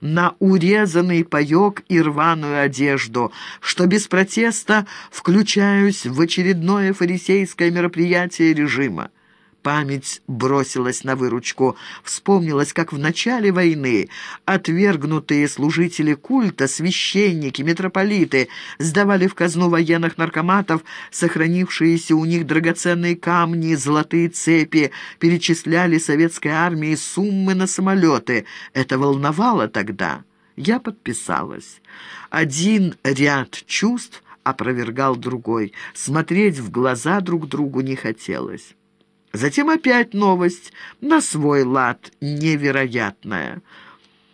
на урезанный паёк и рваную одежду, что без протеста включаюсь в очередное фарисейское мероприятие режима. Память бросилась на выручку. Вспомнилось, как в начале войны отвергнутые служители культа, священники, митрополиты сдавали в казну военных наркоматов сохранившиеся у них драгоценные камни, золотые цепи, перечисляли советской армии суммы на самолеты. Это волновало тогда. Я подписалась. Один ряд чувств опровергал другой. Смотреть в глаза друг другу не хотелось. Затем опять новость, на свой лад невероятная.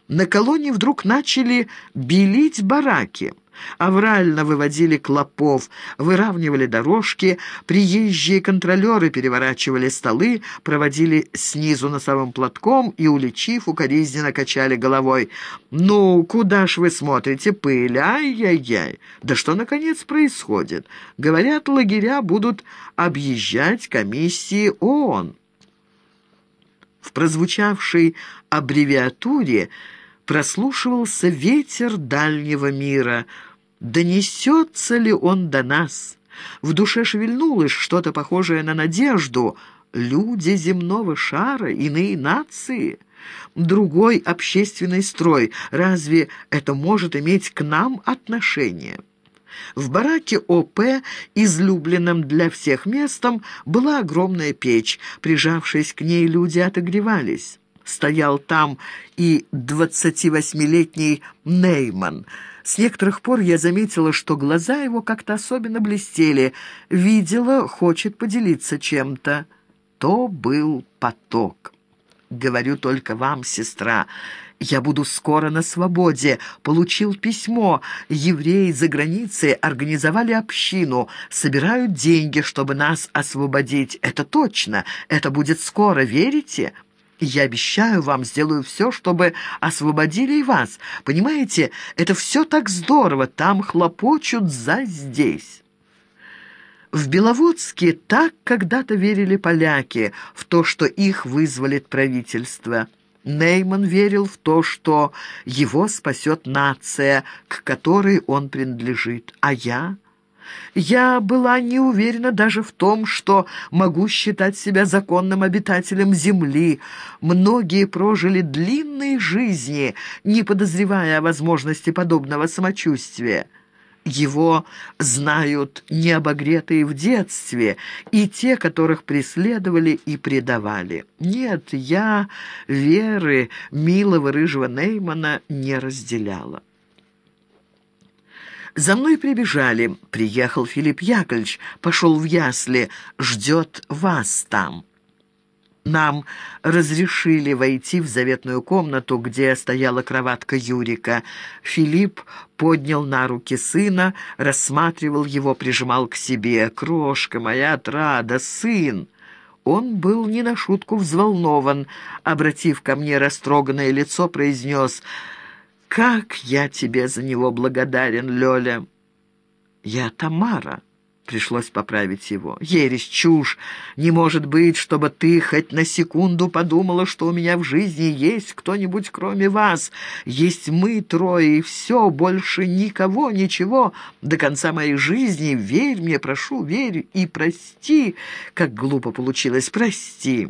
На колонии вдруг начали белить бараки. Аврально выводили клопов, выравнивали дорожки, приезжие контролеры переворачивали столы, проводили снизу носовым платком и, уличив, укоризненно качали головой. «Ну, куда ж вы смотрите? Пыль! Ай-яй-яй! Да что, наконец, происходит? Говорят, лагеря будут объезжать комиссии ООН». В прозвучавшей аббревиатуре прослушивался ветер дальнего мира. Донесется ли он до нас? В душе шевельнулось что-то похожее на надежду. Люди земного шара, иные нации. Другой общественный строй. Разве это может иметь к нам отношение? В бараке ОП, излюбленном для всех местом, была огромная печь. Прижавшись к ней, люди отогревались стоял там и 28-летний Нейман. С некоторых пор я заметила, что глаза его как-то особенно блестели. Видела, хочет поделиться чем-то. То был поток. Говорю только вам, сестра, я буду скоро на свободе. Получил письмо. Евреи за границей организовали общину. Собирают деньги, чтобы нас освободить. Это точно. Это будет скоро, верите?» Я обещаю вам, сделаю все, чтобы освободили и вас. Понимаете, это все так здорово, там хлопочут за здесь». В Беловодске так когда-то верили поляки в то, что их вызволит правительство. Нейман верил в то, что его спасет нация, к которой он принадлежит. А я... Я была не уверена даже в том, что могу считать себя законным обитателем Земли. Многие прожили длинные жизни, не подозревая о возможности подобного самочувствия. Его знают необогретые в детстве и те, которых преследовали и предавали. Нет, я веры милого рыжего Неймана не разделяла. За мной прибежали. Приехал Филипп Яковлевич, пошел в ясли, ждет вас там. Нам разрешили войти в заветную комнату, где стояла кроватка Юрика. Филипп поднял на руки сына, рассматривал его, прижимал к себе. «Крошка моя отрада, сын!» Он был не на шутку взволнован. Обратив ко мне растроганное лицо, произнес как я тебе за него благодарен, Лёля!» «Я Тамара», — пришлось поправить его. «Ересь, чушь! Не может быть, чтобы ты хоть на секунду подумала, что у меня в жизни есть кто-нибудь кроме вас. Есть мы трое, и все, больше никого, ничего. До конца моей жизни верь мне, прошу, верь и прости, как глупо получилось, прости»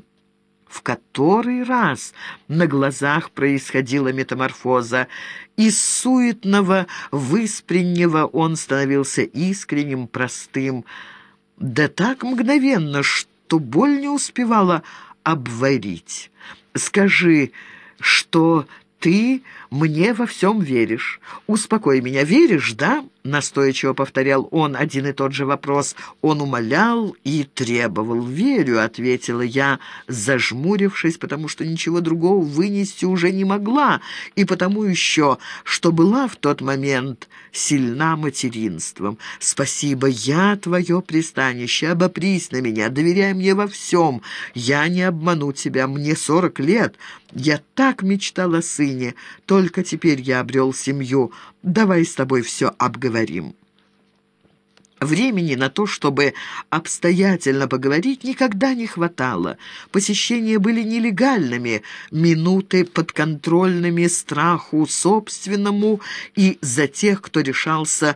в который раз на глазах происходила метаморфоза. Из суетного, выспреннего он становился искренним, простым. Да так мгновенно, что боль не успевала обварить. «Скажи, что ты мне во всем веришь. Успокой меня, веришь, да?» Настойчиво повторял он один и тот же вопрос. Он умолял и требовал. «Верю», — ответила я, зажмурившись, потому что ничего другого вынести уже не могла, и потому еще, что была в тот момент сильна материнством. «Спасибо, я твое пристанище, обопрись на меня, доверяй мне во всем. Я не обману тебя, мне сорок лет. Я так мечтала о сыне, только теперь я обрел семью. Давай с тобой все обговорим». Времени на то, чтобы обстоятельно поговорить, никогда не хватало. Посещения были нелегальными, минуты подконтрольными страху собственному и за тех, кто решался